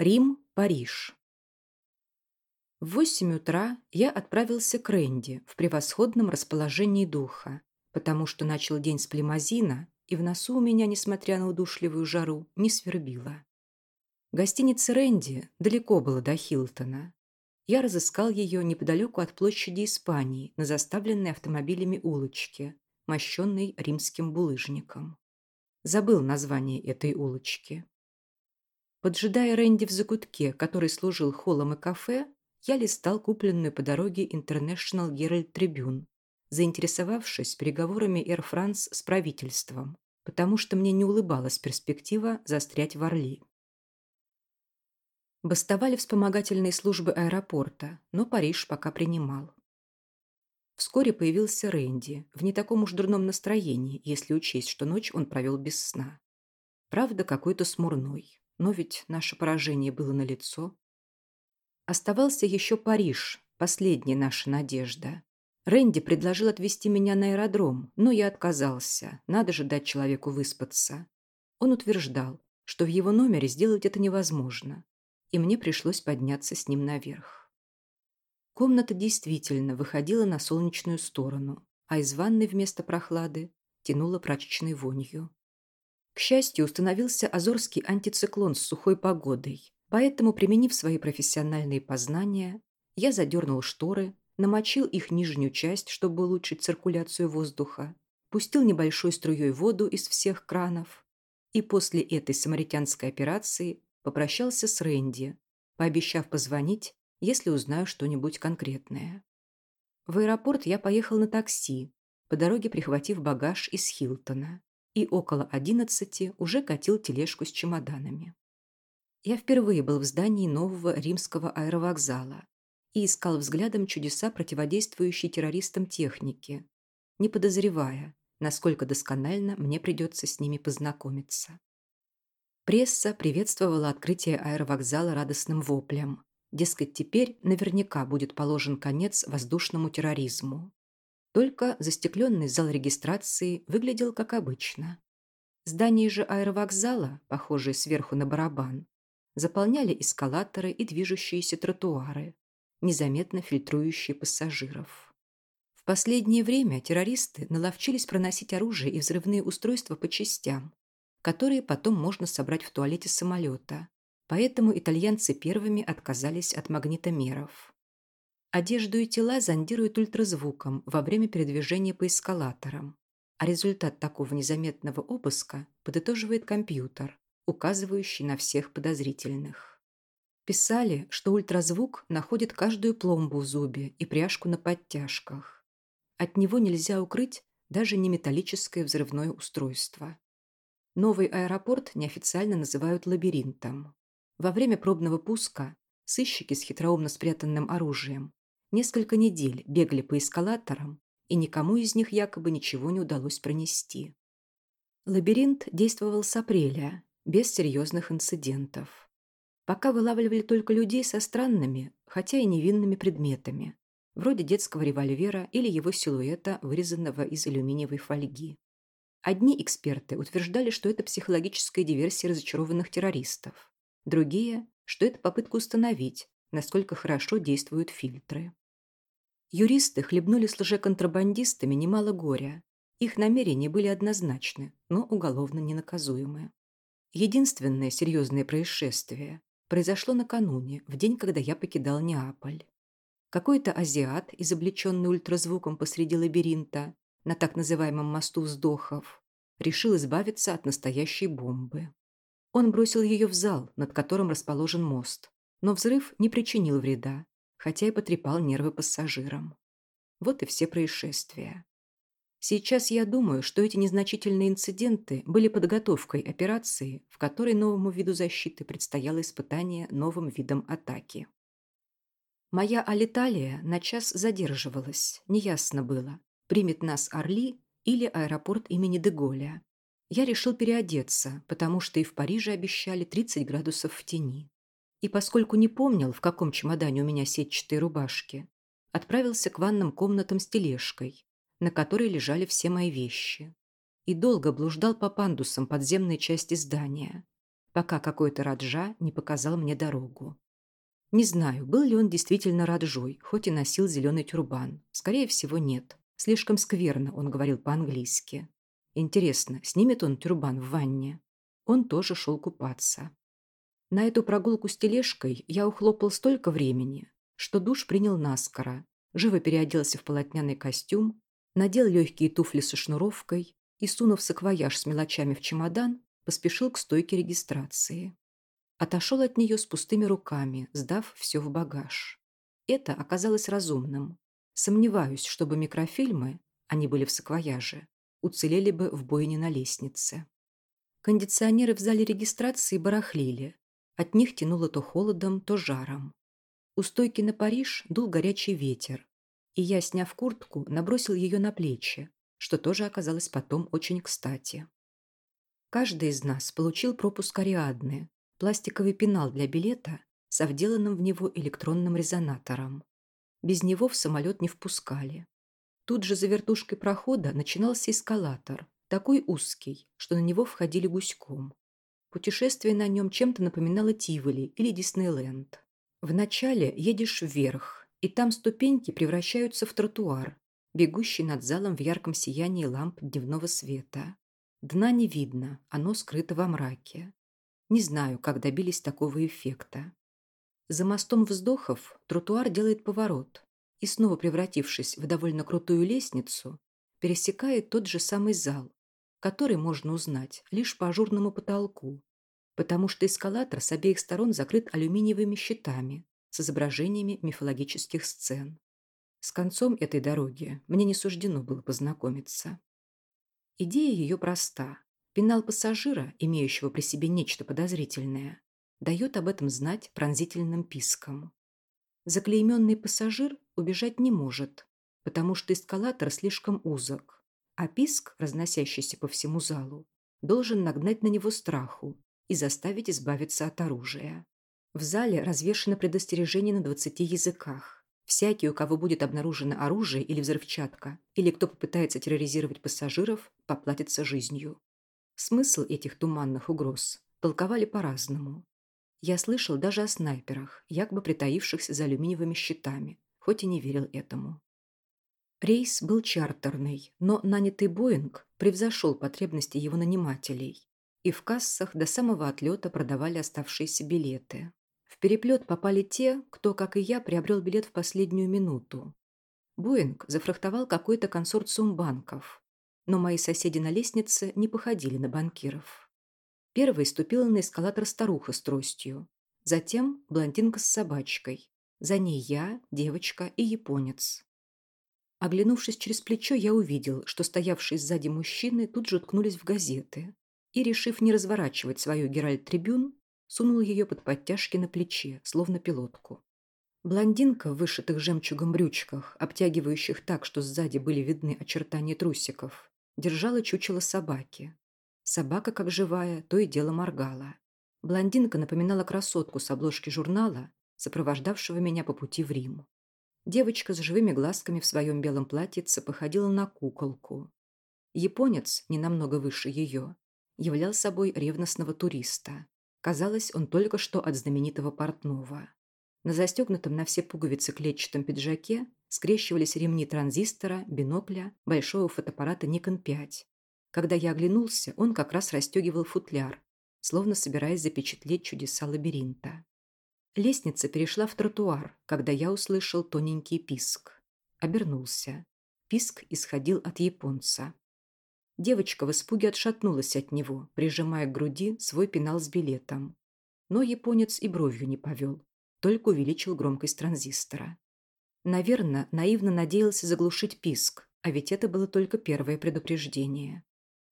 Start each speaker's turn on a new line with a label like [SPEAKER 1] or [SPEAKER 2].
[SPEAKER 1] Рим, Париж. В восемь утра я отправился к Рэнди в превосходном расположении духа, потому что начал день с плимазина, и в носу у меня, несмотря на удушливую жару, не свербило. Гостиница Рэнди далеко было до Хилтона. Я разыскал ее неподалеку от площади Испании на заставленной автомобилями улочке, мощенной римским булыжником. Забыл название этой улочки. Поджидая Рэнди в закутке, который служил холлом и кафе, я листал купленную по дороге International Herald Tribune, заинтересовавшись переговорами Air France с правительством, потому что мне не улыбалась перспектива застрять в Орли. Бастовали вспомогательные службы аэропорта, но Париж пока принимал. Вскоре появился Рэнди, в не таком уж дурном настроении, если учесть, что ночь он провел без сна. Правда, какой-то смурной. Но ведь наше поражение было налицо. Оставался еще Париж, последняя наша надежда. Рэнди предложил отвезти меня на аэродром, но я отказался. Надо же дать человеку выспаться. Он утверждал, что в его номере сделать это невозможно, и мне пришлось подняться с ним наверх. Комната действительно выходила на солнечную сторону, а из ванной вместо прохлады тянуло прачечной вонью. К счастью, установился азорский антициклон с сухой погодой, поэтому, применив свои профессиональные познания, я задернул шторы, намочил их нижнюю часть, чтобы улучшить циркуляцию воздуха, пустил небольшой струей воду из всех кранов и после этой самаритянской операции попрощался с Рэнди, пообещав позвонить, если узнаю что-нибудь конкретное. В аэропорт я поехал на такси, по дороге прихватив багаж из Хилтона и около одиннадцати уже катил тележку с чемоданами. Я впервые был в здании нового римского аэровокзала и искал взглядом чудеса противодействующей террористам техники, не подозревая, насколько досконально мне придется с ними познакомиться. Пресса приветствовала открытие аэровокзала радостным воплем. Дескать, теперь наверняка будет положен конец воздушному терроризму. Только застекленный зал регистрации выглядел как обычно. Здание же аэровокзала, похожее сверху на барабан, заполняли эскалаторы и движущиеся тротуары, незаметно фильтрующие пассажиров. В последнее время террористы наловчились проносить оружие и взрывные устройства по частям, которые потом можно собрать в туалете самолета, поэтому итальянцы первыми отказались от магнитомеров. Одежду и тела зондируют ультразвуком во время передвижения по эскалаторам, а результат такого незаметного обыска подытоживает компьютер, указывающий на всех подозрительных. Писали, что ультразвук находит каждую пломбу в зубе и пряжку на подтяжках. От него нельзя укрыть даже неметаллическое взрывное устройство. Новый аэропорт неофициально называют лабиринтом. Во время пробного пуска сыщики с хитроумно спрятанным оружием несколько недель бегали по эскалаторам, и никому из них якобы ничего не удалось пронести. Лабиринт действовал с апреля, без серьезных инцидентов. Пока вылавливали только людей со странными, хотя и невинными предметами, вроде детского револьвера или его силуэта, вырезанного из алюминиевой фольги. Одни эксперты утверждали, что это психологическая диверсия разочарованных террористов, другие, что это попытка установить, насколько хорошо действуют фильтры. Юристы хлебнули с лжеконтрабандистами немало горя. Их намерения были однозначны, но уголовно ненаказуемы. Единственное серьезное происшествие произошло накануне, в день, когда я покидал Неаполь. Какой-то азиат, изобличенный ультразвуком посреди лабиринта, на так называемом мосту вздохов, решил избавиться от настоящей бомбы. Он бросил ее в зал, над которым расположен мост, но взрыв не причинил вреда, хотя и потрепал нервы пассажирам. Вот и все происшествия. Сейчас я думаю, что эти незначительные инциденты были подготовкой операции, в которой новому виду защиты предстояло испытание новым видом атаки. Моя Алиталия на час задерживалась, неясно было, примет нас Орли или аэропорт имени Деголя. Я решил переодеться, потому что и в Париже обещали 30 градусов в тени. И поскольку не помнил, в каком чемодане у меня сетчатые рубашки, отправился к ванным комнатам с тележкой, на которой лежали все мои вещи. И долго блуждал по пандусам подземной части здания, пока какой-то Раджа не показал мне дорогу. Не знаю, был ли он действительно Раджой, хоть и носил зеленый тюрбан. Скорее всего, нет. Слишком скверно он говорил по-английски. Интересно, снимет он тюрбан в ванне? Он тоже шел купаться. На эту прогулку с тележкой я ухлопал столько времени, что душ принял наскоро, живо переоделся в полотняный костюм, надел легкие туфли со шнуровкой и, сунув саквояж с мелочами в чемодан, поспешил к стойке регистрации. Отошел от нее с пустыми руками, сдав все в багаж. Это оказалось разумным. Сомневаюсь, чтобы микрофильмы, они были в саквояже, уцелели бы в бойне на лестнице. Кондиционеры в зале регистрации барахлили, от них тянуло то холодом, то жаром. У стойки на Париж дул горячий ветер, и я, сняв куртку, набросил ее на плечи, что тоже оказалось потом очень кстати. Каждый из нас получил пропуск Ариадны, пластиковый пенал для билета с вделанным в него электронным резонатором. Без него в самолет не впускали. Тут же за вертушкой прохода начинался эскалатор, такой узкий, что на него входили гуськом. Путешествие на нем чем-то напоминало Тиволи или Диснейленд. Вначале едешь вверх, и там ступеньки превращаются в тротуар, бегущий над залом в ярком сиянии ламп дневного света. Дна не видно, оно скрыто во мраке. Не знаю, как добились такого эффекта. За мостом вздохов тротуар делает поворот и, снова превратившись в довольно крутую лестницу, пересекает тот же самый зал, который можно узнать лишь по ажурному потолку, потому что эскалатор с обеих сторон закрыт алюминиевыми щитами с изображениями мифологических сцен. С концом этой дороги мне не суждено было познакомиться. Идея ее проста. Пенал пассажира, имеющего при себе нечто подозрительное, дает об этом знать пронзительным писком. Заклейменный пассажир убежать не может, потому что эскалатор слишком узок, а писк, разносящийся по всему залу, должен нагнать на него страху и заставить избавиться от оружия. В зале развешено предостережение на 20 языках. Всякий, у кого будет обнаружено оружие или взрывчатка, или кто попытается терроризировать пассажиров, поплатится жизнью. Смысл этих туманных угроз толковали по-разному. Я слышал даже о снайперах, якобы притаившихся за алюминиевыми щитами, хоть и не верил этому. Рейс был чартерный, но нанятый Боинг превзошел потребности его нанимателей, и в кассах до самого отлета продавали оставшиеся билеты. В переплет попали те, кто, как и я, приобрел билет в последнюю минуту. Боинг зафрахтовал какой-то консорциум банков, но мои соседи на лестнице не походили на банкиров. Первой ступила на эскалатор старуха с тростью, затем блондинка с собачкой, за ней я, девочка и японец. Оглянувшись через плечо, я увидел, что стоявшие сзади мужчины тут же уткнулись в газеты и, решив не разворачивать свою Геральт-трибюн, сунул ее под подтяжки на плече, словно пилотку. Блондинка в вышитых жемчугом брючках, обтягивающих так, что сзади были видны очертания трусиков, держала чучело собаки. Собака, как живая, то и дело моргала. Блондинка напоминала красотку с обложки журнала, сопровождавшего меня по пути в Рим. Девочка с живыми глазками в своем белом платьице походила на куколку. Японец, не намного выше ее, являл собой ревностного туриста. Казалось, он только что от знаменитого портного. На застегнутом на все пуговицы клетчатом пиджаке скрещивались ремни транзистора, бинокля, большого фотоаппарата Nikon 5. Когда я оглянулся, он как раз расстегивал футляр, словно собираясь запечатлеть чудеса лабиринта. Лестница перешла в тротуар, когда я услышал тоненький писк. Обернулся. Писк исходил от японца. Девочка в испуге отшатнулась от него, прижимая к груди свой пенал с билетом. Но японец и бровью не повел, только увеличил громкость транзистора. Наверное, наивно надеялся заглушить писк, а ведь это было только первое предупреждение.